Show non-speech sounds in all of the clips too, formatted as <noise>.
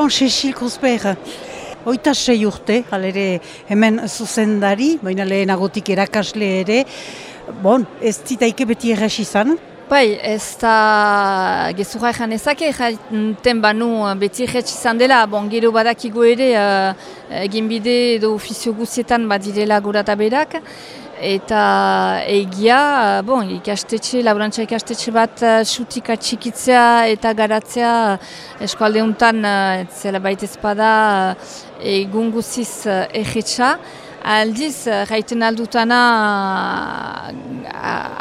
Bon, Cecil Kruzper, oita sei urte, halere hemen zuzendari, baina lehenagotik erakasle ere, bon, ez zitaike beti erres izan, Bai, ez da gezurra ezan ezake, jaten banu beti erretz izan dela, bon, gero badakigu ere uh, egin bide edo ofizio guzietan badirela gurata berak, eta egia, bon, ikastetxe, laborantza ikastetxe bat sutik atxikitzea eta garatzea eskualde honetan, zela baita ezpada, egun guziz erretza, Aldiz, gaiten aldutana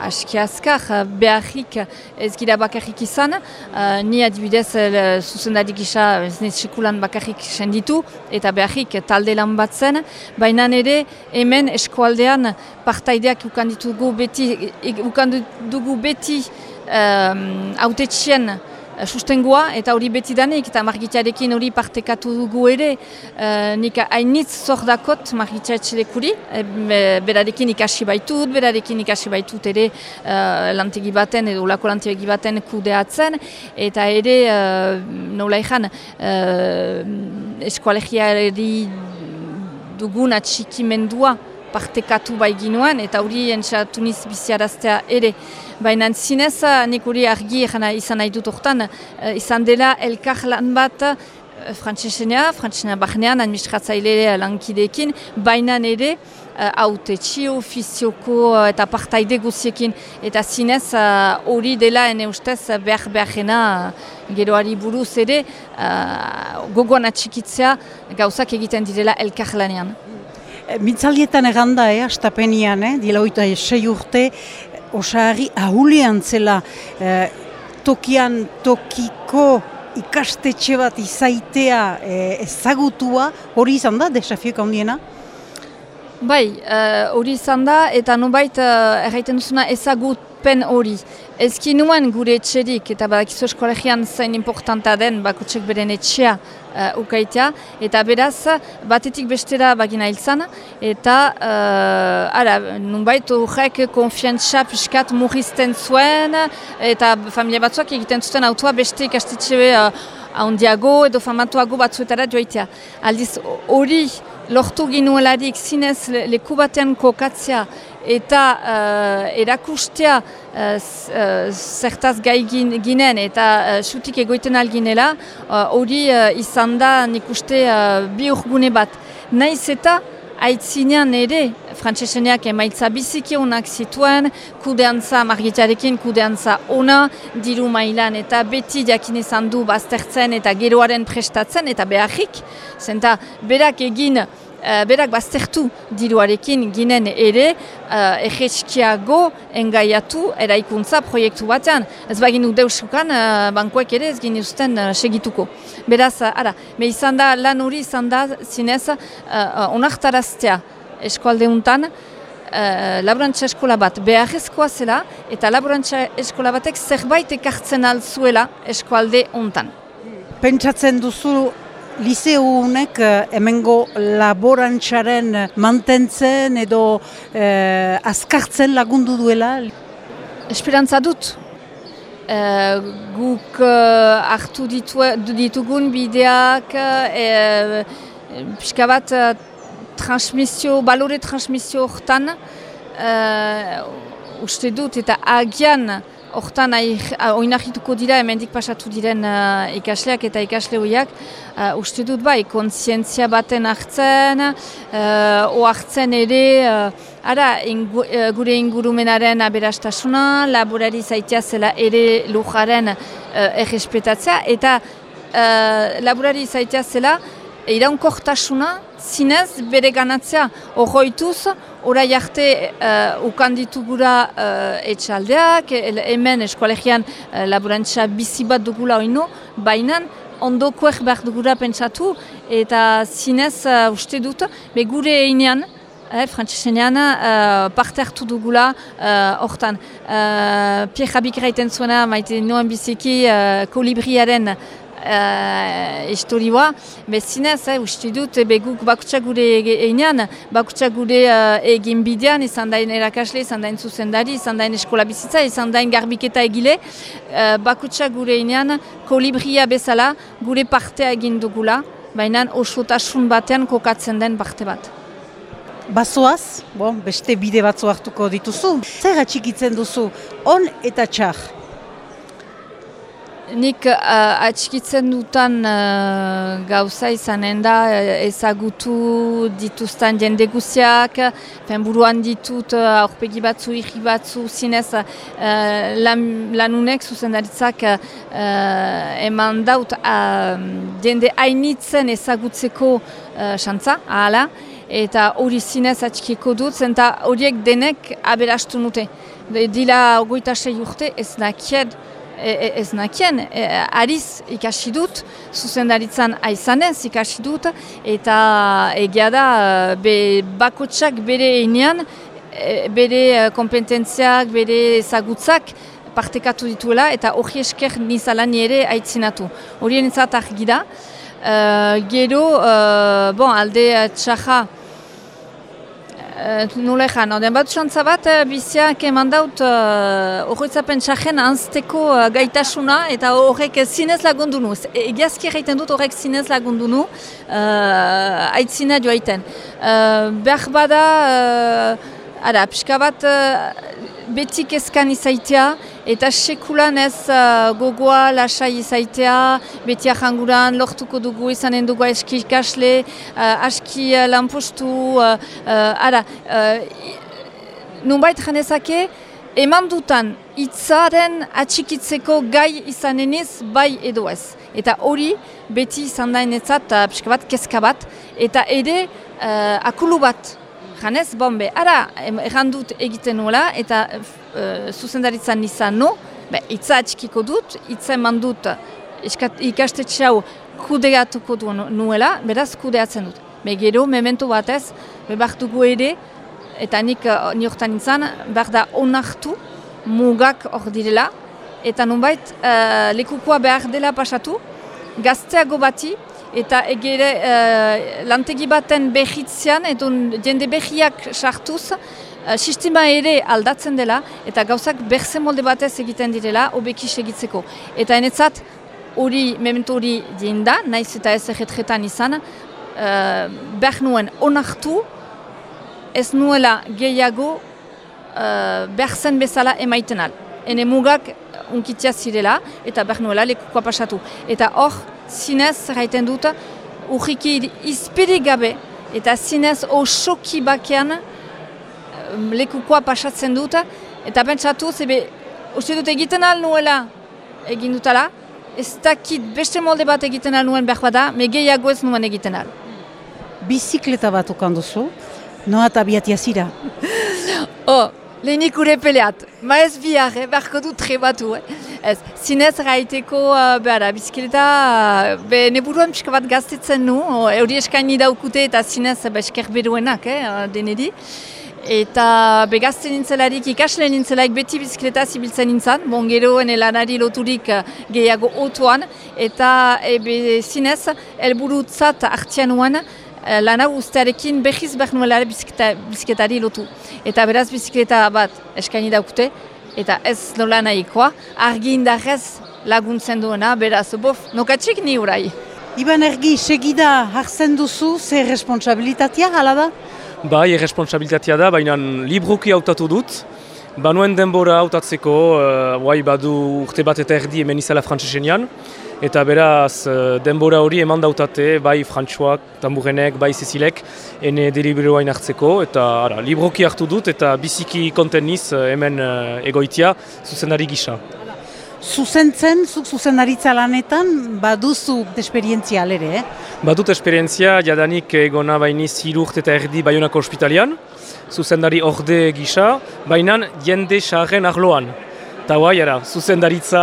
aski azkar, beharrik ez gira bakarrik izan, uh, ni adibidez uh, zuzendari gisa ez sekulan bakarrik senditu, eta beharrik talde lan bat zen, baina ere hemen eskualdean partaideak ukanditugu beti, ukandugu beti um, autetxien Eh, sustengoa eta hori beti danik eta margitarekin hori partekatu dugu ere uh, nik hainitz zordakot margitaretxelekuri e, berarekin ikasi baitut, berarekin ikasi baitut ere uh, lantegi baten edo lako lantegi baten kudeatzen eta ere uh, nola ezan uh, eskualegiari dugun atxikimendua partekatu bai eta hori entzatu biziaraztea ere. Baina zinez, nik hori argi izan nahi dut ortan, eh, izan dela elkar lan bat eh, frantzesenea, frantzesena bahnean, administratzaile lankideekin, baina ere haute uh, txio, ofizioko eta partaide guziekin. Eta zinez, hori dela ene ustez behar beharena geroari buruz ere uh, gogoan atxikitzea gauzak egiten direla elkar lanean. Eganda, eh, astapenian, eh, dila sei urte, osari ahulean zela eh, tokian tokiko ikastetxe bat izaitea eh, ezagutua, hori izan da, desafiok handiena? Bai, eh, hori uh, izan da, eta nubait uh, erraiten duzuna ezagutpen hori. Ezki nuen gure etxerik, eta badakizu eskolegian zain importanta den bakutsek beren etxea uh, ukaitea, eta beraz, batetik bestera bagina hilzan, eta uh, ara, nunbait horrek konfiantza piskat murrizten zuen, eta familia batzuak egiten zuten autua beste ikastetxe uh, handiago edo famatuago batzuetara joaitea. Aldiz, hori lortu ginuelarik zinez leku batean kokatzea eta uh, erakustea uh, zertaz gai ginen eta uh, sutik egoiten alginela, hori uh, izan da nik uste uh, bi urgune bat. Naiz eta aitzinean ere, frantseseneak emaitza biziki honak zituen, kudeantza, margitarekin kudeantza ona, diru mailan eta beti jakin izan du baztertzen eta geroaren prestatzen eta beharrik, zenta berak egin Uh, berak baztertu diruarekin ginen ere uh, egeskiago engaiatu eraikuntza proiektu batean. Ez bagin du deusukan uh, bankoek ere ez gini usten uh, segituko. Beraz, uh, ara, me izan da lan hori izan da zinez uh, uh, onartaraztea eskualde untan uh, laborantza eskola bat beharrezkoa zela eta laborantza eskola batek zerbait ekartzen altzuela eskualde untan. Pentsatzen duzu Liseu honek eh, hemengo laborantzaren mantentzen edo eh, azkartzen lagundu duela? Esperantza dut. Eh, guk eh, hartu ditu, ditugun bideak eh, pixka bat transmisio, balore transmisio hortan eh, uste dut eta agian Hortan, oinahituko dira, hemendik pasatu diren uh, ikasleak eta ikasle horiak, uh, uste dut bai, kontzientzia baten hartzen, uh, o hartzen ere, uh, ara, ingu, uh, gure ingurumenaren aberastasuna, laborari zaitea zela ere lujaren uh, errespetatzea, eta uh, laborari zaitea zela, iraunkortasuna, zinez, bere ganatzea, horroituz, Horai arte uh, ukanditugura uh, etxaldeak, hemen eskualegian uh, laborantza bizi bat dugula oino, baina ondokoek behar dugura pentsatu eta zinez uh, uste dut, be gure einean, eh, frantzesenean, uh, parte hartu dugula hortan. Uh, uh, Pierre Habik zuena, maite noen biziki uh, kolibriaren uh, historioa, bezinez, eh, uste dut, ebe guk bakutsak gure einean, bakutsak gure uh, egin bidean, izan dain erakasle, izan dain zuzendari, izan dain eskola bizitza, izan dain garbiketa egile, uh, bakutsak gure einean, kolibria bezala, gure partea egin dugula, baina osotasun batean kokatzen den parte bat. Bazoaz, bon, beste bide batzu hartuko dituzu. Zer atxikitzen duzu, on eta txar? Nik uh, atxikitzen dutan uh, gauza izanen da uh, ezagutu dituzten jende guziak, buruan ditut uh, batzu, irri batzu, zinez uh, lan, lanunek zuzendaritzak uh, eman daut uh, jende hainitzen ezagutzeko uh, ahala, eta hori zinez atxikiko dut, zenta horiek denek aberastu nute. Dila ogoita sei urte ez nakied, E, e, ez nakien, e, ariz ikasi dut, zuzendaritzan aizanez ikasi dut, eta egia da, be, bakotsak bere einean, bere kompetentziak, bere ezagutzak partekatu dituela, eta hori esker nizalan ere aitzinatu. Horien izat argi da. gero, bon, alde txaja, Uh, Nula ezan, oden bat xantza bat, uh, biziak eman daut horretzapen uh, txajen anzteko uh, gaitasuna eta horrek zinez lagundu nu. Egiazki egiten dut horrek zinez lagundu nu, uh, aitzina joaiten. Uh, behar bada, uh, ara, pixka bat, betik ezkan izaitea, eta sekulan ez uh, gogoa lasai izaitea, beti ahanguran lortuko dugu izanen dugu eski ikasle, uh, aski uh, lanpostu, uh, uh, ara, uh, nunbait janezake, eman dutan itzaren atxikitzeko gai izaneniz bai edo ez. Eta hori beti izan dainetzat, uh, pixka bat, kezka bat, eta ere uh, akulu bat Janez, bombe, ara, errandut egiten nuela, eta uh, zuzendaritzan izan no, be, itza atxikiko dut, itza eman dut ikastetxe hau kudeatuko du nuela, beraz kudeatzen dut. Be, gero, memento batez, behar dugu ere, eta nik uh, niortan izan, behar da onartu, mugak hor direla, eta nunbait, uh, lekukoa behar dela pasatu, gazteago bati, eta egere uh, lantegi baten behitzean, edo jende behiak sartuz, uh, sistema ere aldatzen dela, eta gauzak berze molde batez egiten direla, obeki segitzeko. Eta enetzat, hori, memento hori dinda, naiz eta ez erretretan izan, uh, behar nuen onartu, ez nuela gehiago uh, behar bezala emaiten al. Ene mugak unkitzia zirela, eta behar nuela lekukoa pasatu. Eta hor, zinez raiten dut, urriki izpirik gabe, eta zinez osoki bakean lekukoa pasatzen dut, eta pentsatu, zebe, uste dut egiten al nuela egin dutala, ez dakit beste molde bat egiten al nuen behar bada, me gehiago ez nuen egiten al. Bizikleta bat okan duzu, noa eta biatia zira? <laughs> oh, lehenik ure peleat, ma ez bihar, eh, beharko du trebatu, eh. Ez, zinez gaiteko, uh, behar, bizikleta, uh, be, neburuan pixka bat gaztetzen nu, euri eskaini daukute eta zinez be, esker beruenak, eh, denedi. Eta begazten nintzelarik, ikasle nintzelaik beti bizikleta zibiltzen nintzen, bon geroen elanari loturik gehiago otuan, eta ebe zinez, elburutzat hartian uan, uh, lana ustearekin behiz behar nuela bizikletari lotu. Eta beraz bizikleta bat eskaini daukute, eta ez nola nahikoa, argi indarrez laguntzen duena, beraz, bof, nokatxik ni urai. Iban ergi, segida hartzen duzu, zer responsabilitatea, hala da? Bai, responsabilitatea da, baina libruki hautatu dut. Banuen denbora hautatzeko, uh, badu urte bat eta erdi hemen izala frantzesenean. Eta beraz, eh, denbora hori eman dautate, bai Frantxoak, Tamburenek, bai Zezilek, ene deliberoain hartzeko, eta ara, libroki hartu dut, eta biziki konteniz eh, hemen uh, egoitia, zuzendari gisa. Zuzentzen, zuk zuzendaritza lanetan, baduzu esperientzia alere, eh? Badut esperientzia, jadanik egona bainiz hirurt eta erdi Bayonako ospitalian, zuzendari orde gisa, baina jende xarren arloan. Eta guai, zuzendaritza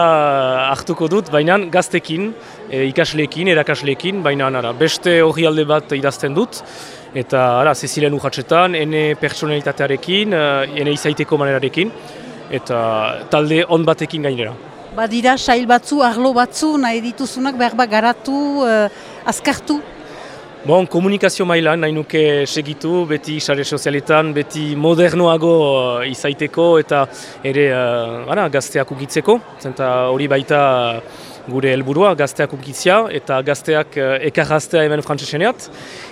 hartuko dut, baina gaztekin, e, ikasleekin, erakasleekin, baina ara, beste hori bat idazten dut. Eta ara, zezilen urratxetan, ene personalitatearekin, e, ene izaiteko manerarekin, eta talde on batekin gainera. Badira, sail batzu, arlo batzu, nahi dituzunak behar bat garatu, uh, azkartu? Bon, komunikazio mailan nahi nuke segitu, beti sare sozialetan, beti modernoago uh, izaiteko eta ere uh, gazteak ukitzeko. Zenta hori baita gure helburua gazteak ukitzia eta gazteak uh, ekarraztea hemen frantseseneat.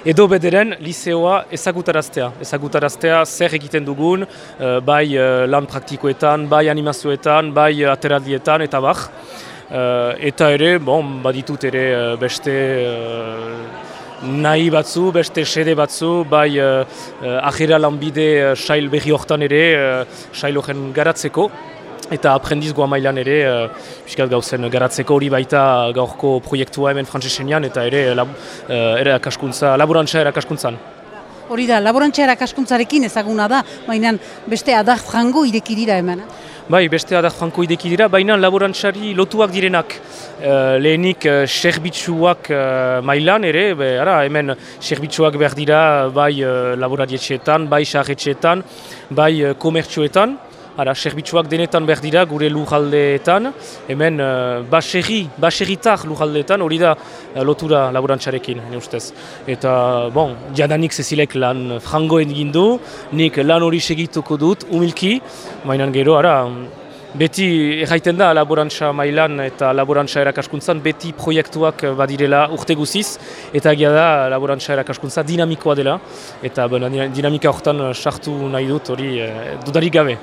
Edo bederen liseoa ezagutaraztea. Ezagutaraztea zer egiten dugun, uh, bai uh, lan praktikoetan, bai animazioetan, bai uh, ateraldietan eta bar. Uh, eta ere, bon, baditut ere beste nahi batzu, beste sede batzu, bai uh, uh, ahera lanbide uh, sail berri hortan ere, uh, sail horren garatzeko. Eta aprendiz goa mailan ere, uh, gauzen garatzeko hori baita gaurko proiektua hemen frantzesenean eta ere, lab, uh, ere akaskuntza, laborantza erakaskuntzan. Hori da, laborantza erakaskuntzarekin ezaguna da, baina beste adar frango ireki dira hemen. Bai, beste adar franko ideki dira, baina laborantzari lotuak direnak. Uh, lehenik uh, serbitzuak uh, mailan ere, be, ara, hemen serbitzuak behar dira bai uh, laboradietxeetan, bai sarretxeetan, bai uh, komertxoetan. Ara, serbitzuak denetan behar dira gure lujaldeetan, hemen uh, baserri, baserritar lujaldeetan, hori da uh, lotura laborantzarekin, ne ustez. Eta, bon, jadanik zezilek lan frango egin du, nik lan hori segituko dut, umilki, mainan gero, ara, beti erraiten da laborantza mailan eta laborantza erakaskuntzan, beti proiektuak badirela urte guziz, eta egia da laborantza erakaskuntza dinamikoa dela, eta dinamika horretan sartu nahi dut hori dudarik gabe.